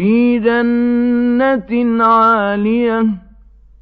فِي جَنَّةٍ عَالِيَةٍ